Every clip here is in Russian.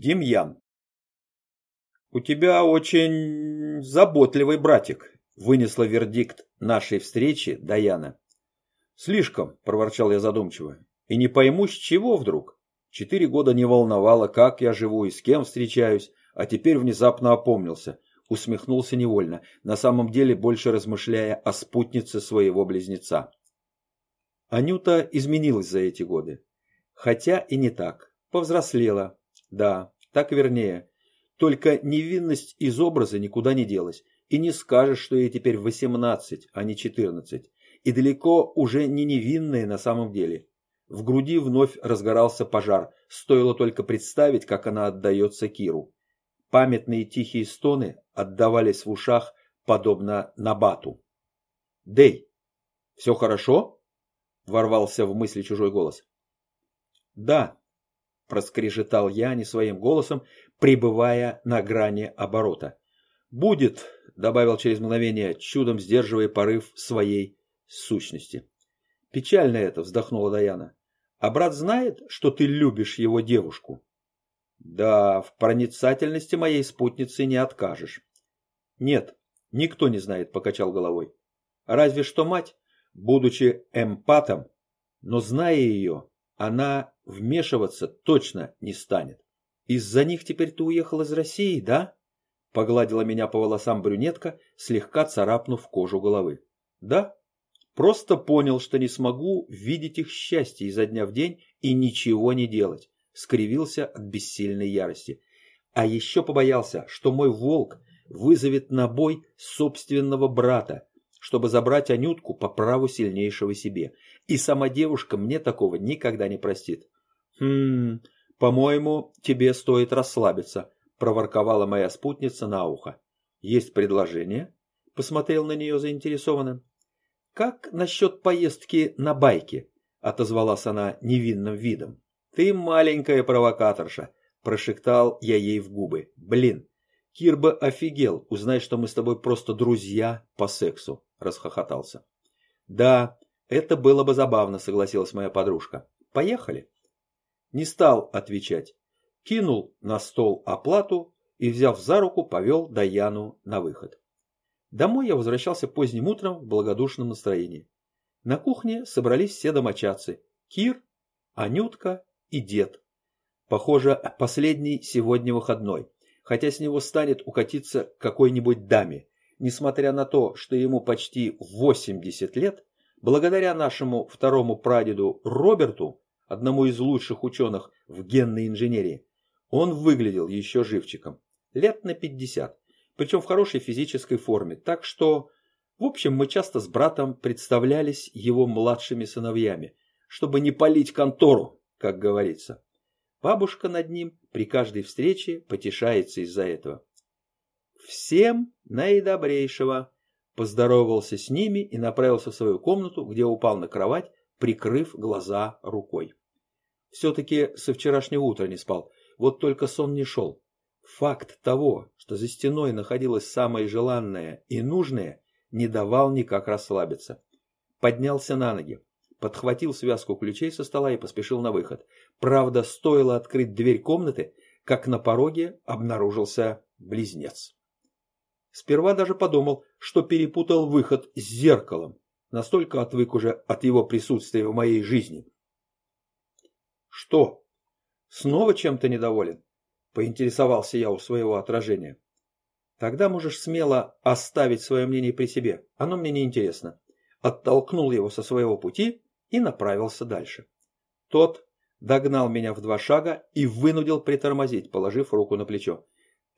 Демьян. «У тебя очень заботливый братик», — вынесла вердикт нашей встречи Даяна. «Слишком», — проворчал я задумчиво, — «и не пойму, с чего вдруг. Четыре года не волновало, как я живу и с кем встречаюсь, а теперь внезапно опомнился, усмехнулся невольно, на самом деле больше размышляя о спутнице своего близнеца. Анюта изменилась за эти годы. Хотя и не так. Повзрослела, да, так вернее. Только невинность из образа никуда не делась. И не скажешь, что ей теперь 18, а не 14. И далеко уже не невинная на самом деле. В груди вновь разгорался пожар. Стоило только представить, как она отдается Киру. Памятные тихие стоны отдавались в ушах, подобно набату. «Дэй, все хорошо?» – ворвался в мысли чужой голос. «Да», проскрежетал я не своим голосом, пребывая на грани оборота. «Будет», — добавил через мгновение, чудом сдерживая порыв своей сущности. «Печально это», — вздохнула Даяна. «А брат знает, что ты любишь его девушку?» «Да, в проницательности моей спутницы не откажешь». «Нет, никто не знает», — покачал головой. «Разве что мать, будучи эмпатом, но зная ее, она вмешиваться точно не станет. Из-за них теперь ты уехал из России, да? Погладила меня по волосам брюнетка, слегка царапнув кожу головы. Да, просто понял, что не смогу видеть их счастье изо дня в день и ничего не делать. Скривился от бессильной ярости. А еще побоялся, что мой волк вызовет на бой собственного брата, чтобы забрать Анютку по праву сильнейшего себе. И сама девушка мне такого никогда не простит. «Хм, по-моему, тебе стоит расслабиться», – проворковала моя спутница на ухо. «Есть предложение?» – посмотрел на нее заинтересованно. «Как насчет поездки на байке?» – отозвалась она невинным видом. «Ты маленькая провокаторша», – прошептал я ей в губы. «Блин, Кир бы офигел, узнай, что мы с тобой просто друзья по сексу», – расхохотался. «Да, это было бы забавно», – согласилась моя подружка. «Поехали». Не стал отвечать. Кинул на стол оплату и, взяв за руку, повел Даяну на выход. Домой я возвращался поздним утром в благодушном настроении. На кухне собрались все домочадцы. Кир, Анютка и дед. Похоже, последний сегодня выходной, хотя с него станет укатиться какой-нибудь даме. Несмотря на то, что ему почти 80 лет, благодаря нашему второму прадеду Роберту, одному из лучших ученых в генной инженерии, он выглядел еще живчиком. Лет на 50, причем в хорошей физической форме, так что, в общем, мы часто с братом представлялись его младшими сыновьями, чтобы не палить контору, как говорится. Бабушка над ним при каждой встрече потешается из-за этого. «Всем наидобрейшего!» Поздоровался с ними и направился в свою комнату, где упал на кровать, прикрыв глаза рукой. Все-таки со вчерашнего утра не спал, вот только сон не шел. Факт того, что за стеной находилось самое желанное и нужное, не давал никак расслабиться. Поднялся на ноги, подхватил связку ключей со стола и поспешил на выход. Правда, стоило открыть дверь комнаты, как на пороге обнаружился близнец. Сперва даже подумал, что перепутал выход с зеркалом. Настолько отвык уже от его присутствия в моей жизни. Что? Снова чем-то недоволен? Поинтересовался я у своего отражения. Тогда можешь смело оставить свое мнение при себе. Оно мне не интересно. Оттолкнул его со своего пути и направился дальше. Тот догнал меня в два шага и вынудил притормозить, положив руку на плечо.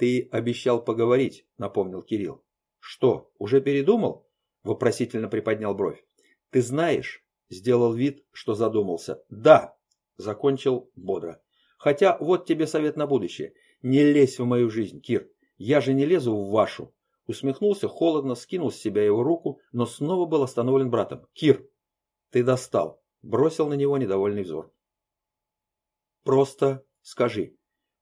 «Ты обещал поговорить», — напомнил Кирилл. «Что, уже передумал?» — вопросительно приподнял бровь. «Ты знаешь?» — сделал вид, что задумался. «Да», Закончил бодро. Хотя вот тебе совет на будущее. Не лезь в мою жизнь, Кир. Я же не лезу в вашу. Усмехнулся холодно, скинул с себя его руку, но снова был остановлен братом. Кир, ты достал. Бросил на него недовольный взор. Просто скажи,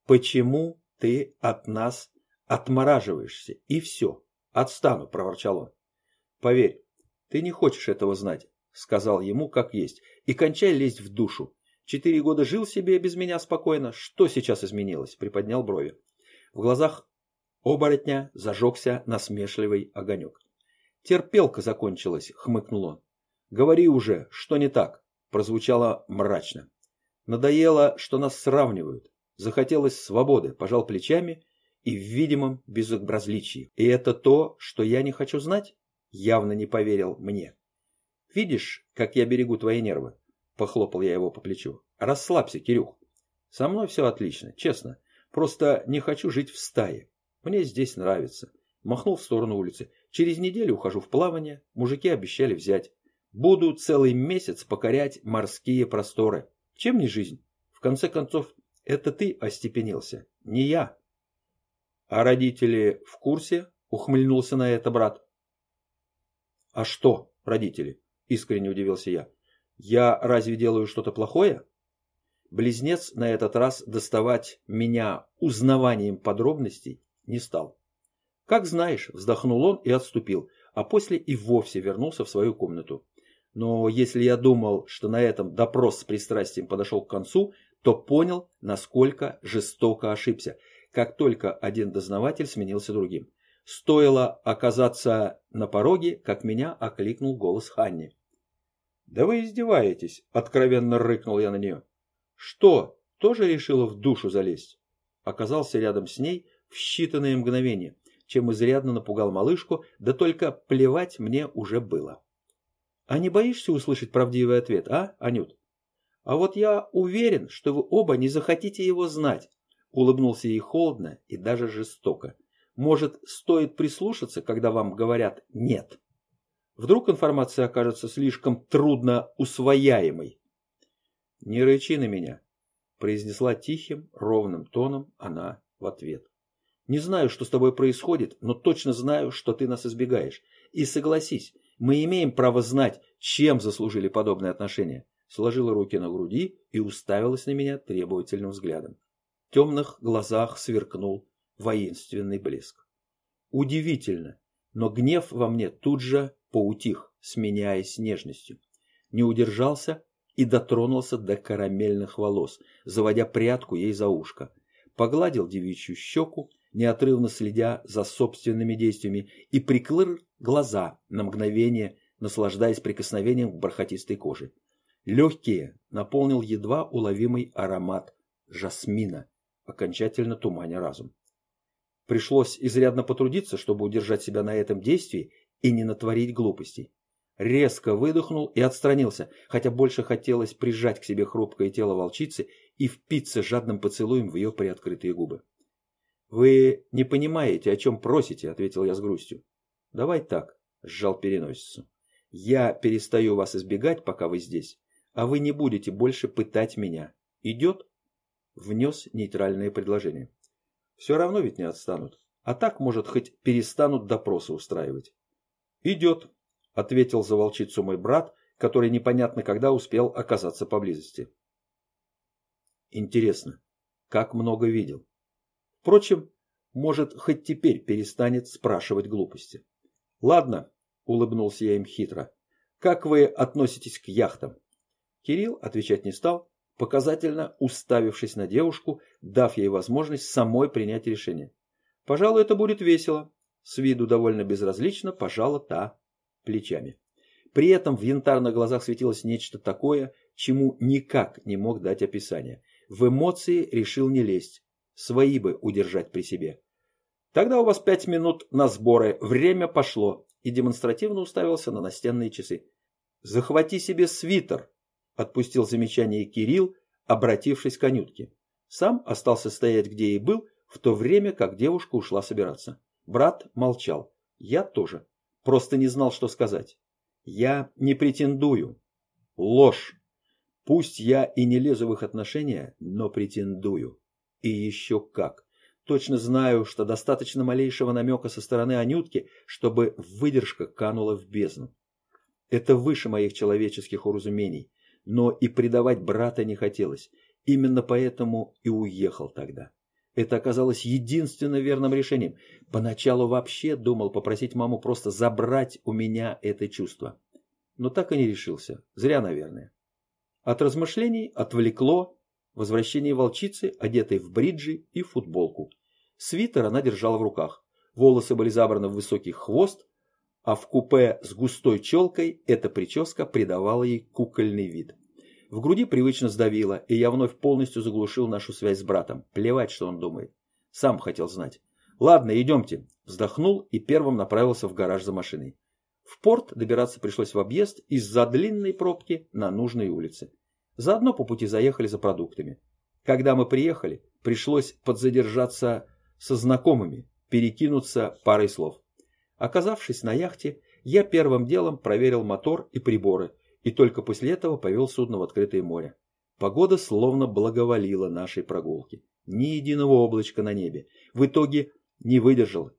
почему ты от нас отмораживаешься? И все. Отстану, проворчал он. Поверь, ты не хочешь этого знать, сказал ему как есть, и кончай лезть в душу. Четыре года жил себе без меня спокойно. Что сейчас изменилось? Приподнял брови. В глазах оборотня зажегся насмешливый огонек. Терпелка закончилась, хмыкнул он. Говори уже, что не так? Прозвучало мрачно. Надоело, что нас сравнивают. Захотелось свободы, пожал плечами и в видимом безобразличии. И это то, что я не хочу знать? Явно не поверил мне. Видишь, как я берегу твои нервы? Похлопал я его по плечу. Расслабься, Кирюх. Со мной все отлично, честно. Просто не хочу жить в стае. Мне здесь нравится. Махнул в сторону улицы. Через неделю ухожу в плавание. Мужики обещали взять. Буду целый месяц покорять морские просторы. Чем не жизнь? В конце концов, это ты остепенился, не я. А родители в курсе? Ухмыльнулся на это брат. А что, родители? Искренне удивился я. Я разве делаю что-то плохое? Близнец на этот раз доставать меня узнаванием подробностей не стал. Как знаешь, вздохнул он и отступил, а после и вовсе вернулся в свою комнату. Но если я думал, что на этом допрос с пристрастием подошел к концу, то понял, насколько жестоко ошибся, как только один дознаватель сменился другим. Стоило оказаться на пороге, как меня окликнул голос Ханни. «Да вы издеваетесь!» — откровенно рыкнул я на нее. «Что, тоже решила в душу залезть?» Оказался рядом с ней в считанные мгновения, чем изрядно напугал малышку, да только плевать мне уже было. «А не боишься услышать правдивый ответ, а, Анют?» «А вот я уверен, что вы оба не захотите его знать», — улыбнулся ей холодно и даже жестоко. «Может, стоит прислушаться, когда вам говорят «нет»?» Вдруг информация окажется слишком трудно усвояемой. «Не рычи на меня», — произнесла тихим, ровным тоном она в ответ. «Не знаю, что с тобой происходит, но точно знаю, что ты нас избегаешь. И согласись, мы имеем право знать, чем заслужили подобные отношения». Сложила руки на груди и уставилась на меня требовательным взглядом. В темных глазах сверкнул воинственный блеск. Удивительно, но гнев во мне тут же поутих, сменяясь нежностью. Не удержался и дотронулся до карамельных волос, заводя прядку ей за ушко. Погладил девичью щеку, неотрывно следя за собственными действиями, и прикрыл глаза на мгновение, наслаждаясь прикосновением к бархатистой коже. Легкие наполнил едва уловимый аромат жасмина, окончательно туманя разум. Пришлось изрядно потрудиться, чтобы удержать себя на этом действии и не натворить глупостей. Резко выдохнул и отстранился, хотя больше хотелось прижать к себе хрупкое тело волчицы и впиться жадным поцелуем в ее приоткрытые губы. «Вы не понимаете, о чем просите», — ответил я с грустью. «Давай так», — сжал переносицу. «Я перестаю вас избегать, пока вы здесь, а вы не будете больше пытать меня. Идет?» Внес нейтральное предложение. «Все равно ведь не отстанут. А так, может, хоть перестанут допросы устраивать. «Идет», — ответил за волчицу мой брат, который непонятно когда успел оказаться поблизости. Интересно, как много видел. Впрочем, может, хоть теперь перестанет спрашивать глупости. «Ладно», — улыбнулся я им хитро, — «как вы относитесь к яхтам?» Кирилл отвечать не стал, показательно уставившись на девушку, дав ей возможность самой принять решение. «Пожалуй, это будет весело. С виду довольно безразлично пожала та плечами. При этом в янтарных глазах светилось нечто такое, чему никак не мог дать описание. В эмоции решил не лезть, свои бы удержать при себе. Тогда у вас пять минут на сборы, время пошло, и демонстративно уставился на настенные часы. «Захвати себе свитер», — отпустил замечание Кирилл, обратившись к конютке. Сам остался стоять, где и был, в то время как девушка ушла собираться. Брат молчал. Я тоже. Просто не знал, что сказать. Я не претендую. Ложь. Пусть я и не лезу в их отношения, но претендую. И еще как. Точно знаю, что достаточно малейшего намека со стороны Анютки, чтобы выдержка канула в бездну. Это выше моих человеческих уразумений. Но и предавать брата не хотелось. Именно поэтому и уехал тогда. Это оказалось единственно верным решением. Поначалу вообще думал попросить маму просто забрать у меня это чувство. Но так и не решился. Зря, наверное. От размышлений отвлекло возвращение волчицы, одетой в бриджи и футболку. Свитер она держала в руках. Волосы были забраны в высокий хвост, а в купе с густой челкой эта прическа придавала ей кукольный вид. В груди привычно сдавило, и я вновь полностью заглушил нашу связь с братом. Плевать, что он думает. Сам хотел знать. Ладно, идемте. Вздохнул и первым направился в гараж за машиной. В порт добираться пришлось в объезд из-за длинной пробки на нужной улице. Заодно по пути заехали за продуктами. Когда мы приехали, пришлось подзадержаться со знакомыми, перекинуться парой слов. Оказавшись на яхте, я первым делом проверил мотор и приборы, и только после этого повел судно в открытое море. Погода словно благоволила нашей прогулке. Ни единого облачка на небе. В итоге не выдержал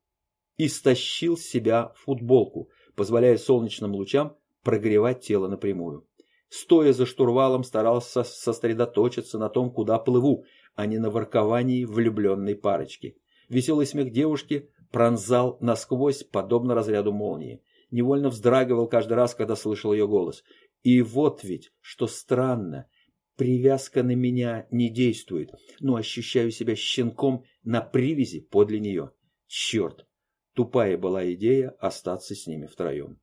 и стащил с себя футболку, позволяя солнечным лучам прогревать тело напрямую. Стоя за штурвалом, старался сосредоточиться на том, куда плыву, а не на ворковании влюбленной парочки. Веселый смех девушки пронзал насквозь, подобно разряду молнии. Невольно вздрагивал каждый раз, когда слышал ее голос. И вот ведь, что странно, привязка на меня не действует, но ощущаю себя щенком на привязи подле нее. Черт, Тупая была идея остаться с ними втроем.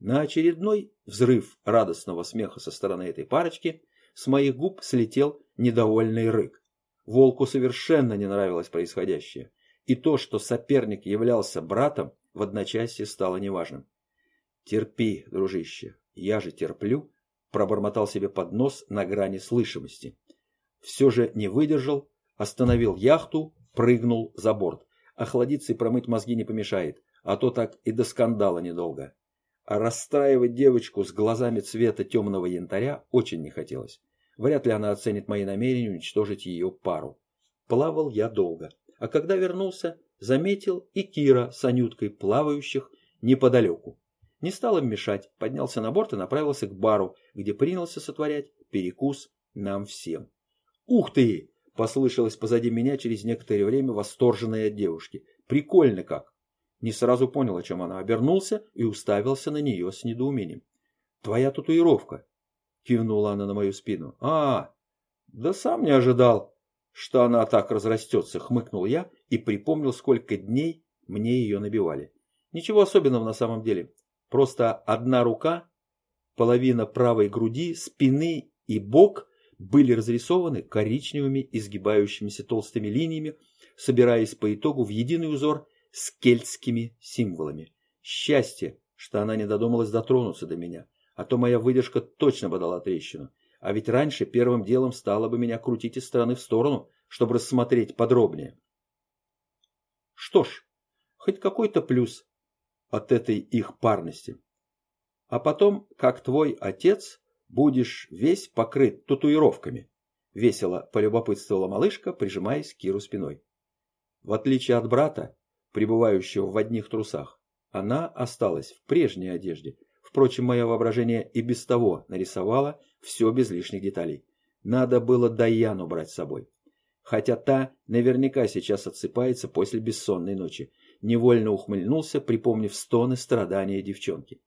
На очередной взрыв радостного смеха со стороны этой парочки с моих губ слетел недовольный рык. Волку совершенно не нравилось происходящее, и то, что соперник являлся братом, в одночасье стало неважным. «Терпи, дружище, я же терплю», пробормотал себе под нос на грани слышимости. Все же не выдержал, остановил яхту, прыгнул за борт. Охладиться и промыть мозги не помешает, а то так и до скандала недолго. А расстраивать девочку с глазами цвета темного янтаря очень не хотелось. Вряд ли она оценит мои намерения уничтожить ее пару. Плавал я долго, а когда вернулся, заметил и Кира с Анюткой, плавающих неподалеку. Не стал им мешать, поднялся на борт и направился к бару, где принялся сотворять перекус нам всем. «Ух ты!» Послышалось позади меня через некоторое время восторженное от девушки. Прикольно как. Не сразу понял, о чем она. Обернулся и уставился на нее с недоумением. «Твоя татуировка», — кивнула она на мою спину. «А, да сам не ожидал, что она так разрастется», — хмыкнул я и припомнил, сколько дней мне ее набивали. Ничего особенного на самом деле. Просто одна рука, половина правой груди, спины и бок были разрисованы коричневыми изгибающимися толстыми линиями, собираясь по итогу в единый узор с кельтскими символами. Счастье, что она не додумалась дотронуться до меня, а то моя выдержка точно бы дала трещину. А ведь раньше первым делом стало бы меня крутить из стороны в сторону, чтобы рассмотреть подробнее. Что ж, хоть какой-то плюс от этой их парности. А потом, как твой отец, будешь весь покрыт татуировками», — весело полюбопытствовала малышка, прижимаясь к Киру спиной. В отличие от брата, пребывающего в одних трусах, она осталась в прежней одежде. Впрочем, мое воображение и без того нарисовало все без лишних деталей. Надо было Даяну брать с собой. Хотя та наверняка сейчас отсыпается после бессонной ночи. Невольно ухмыльнулся, припомнив стоны страдания девчонки.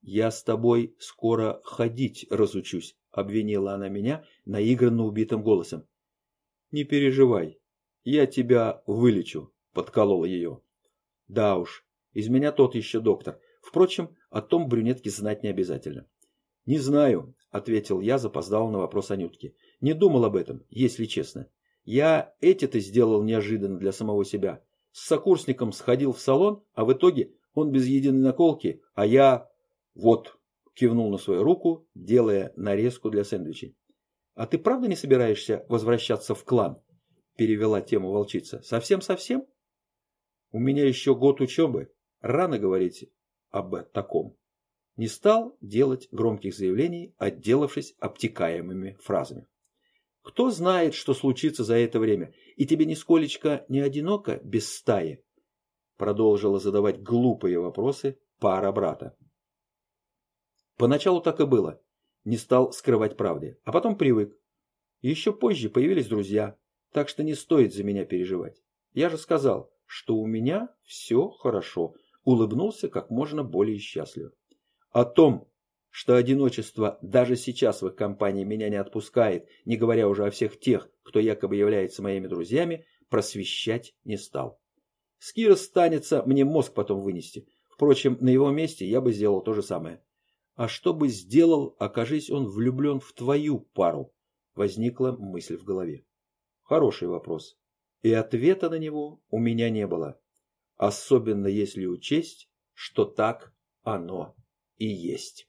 «Я с тобой скоро ходить разучусь», — обвинила она меня наигранно убитым голосом. «Не переживай, я тебя вылечу», — подколола ее. «Да уж, из меня тот еще доктор. Впрочем, о том брюнетке знать не обязательно». «Не знаю», — ответил я, запоздал на вопрос Анютки. «Не думал об этом, если честно. Я эти-то сделал неожиданно для самого себя. С сокурсником сходил в салон, а в итоге он без единой наколки, а я «Вот», — кивнул на свою руку, делая нарезку для сэндвичей. «А ты правда не собираешься возвращаться в клан?» — перевела тему волчица. «Совсем-совсем?» «У меня еще год учебы. Рано говорить об таком». Не стал делать громких заявлений, отделавшись обтекаемыми фразами. «Кто знает, что случится за это время, и тебе нисколечко не одиноко без стаи?» Продолжила задавать глупые вопросы пара брата. Поначалу так и было. Не стал скрывать правды, а потом привык. Еще позже появились друзья, так что не стоит за меня переживать. Я же сказал, что у меня все хорошо. Улыбнулся как можно более счастливо. О том, что одиночество даже сейчас в их компании меня не отпускает, не говоря уже о всех тех, кто якобы является моими друзьями, просвещать не стал. Скир станется мне мозг потом вынести. Впрочем, на его месте я бы сделал то же самое. А что бы сделал, окажись он влюблен в твою пару? Возникла мысль в голове. Хороший вопрос. И ответа на него у меня не было. Особенно если учесть, что так оно и есть.